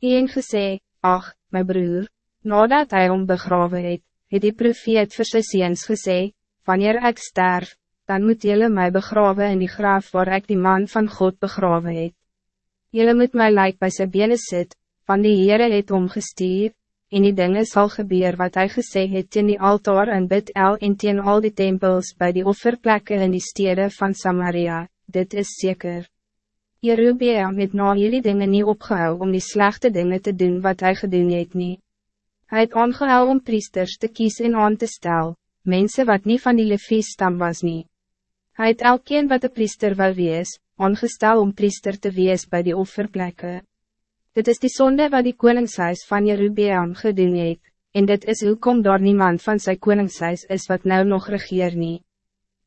Een gesê, ach, my broer, nadat hij om begrawe het, het die profeet vir sy seens gesê, wanneer ik sterf, dan moet jullie mij begraven in die graf waar ik die man van God begraven het. Jullie moet mij lijk bij zijn benen sit, van die Heere het omgestuur, en die dingen zal gebeuren wat hij gesê het in die altaar en bid el en teen al die tempels bij die offerplekken in die steden van Samaria, dit is zeker. Jerubeam het na jullie dingen niet opgehou om die slechte dingen te doen wat hij gedoen het nie. Hij het aangehou om priesters te kiezen en aan te stel, mensen wat niet van die levies stam was nie. Hij het elkeen wat de priester wil wees, aangestel om priester te wees bij die offerplekken. Dit is die zonde wat die koningshuis van Jerubeam gedoen het, en dit is hoekom daar niemand van zijn koningshuis is wat nou nog regeer nie.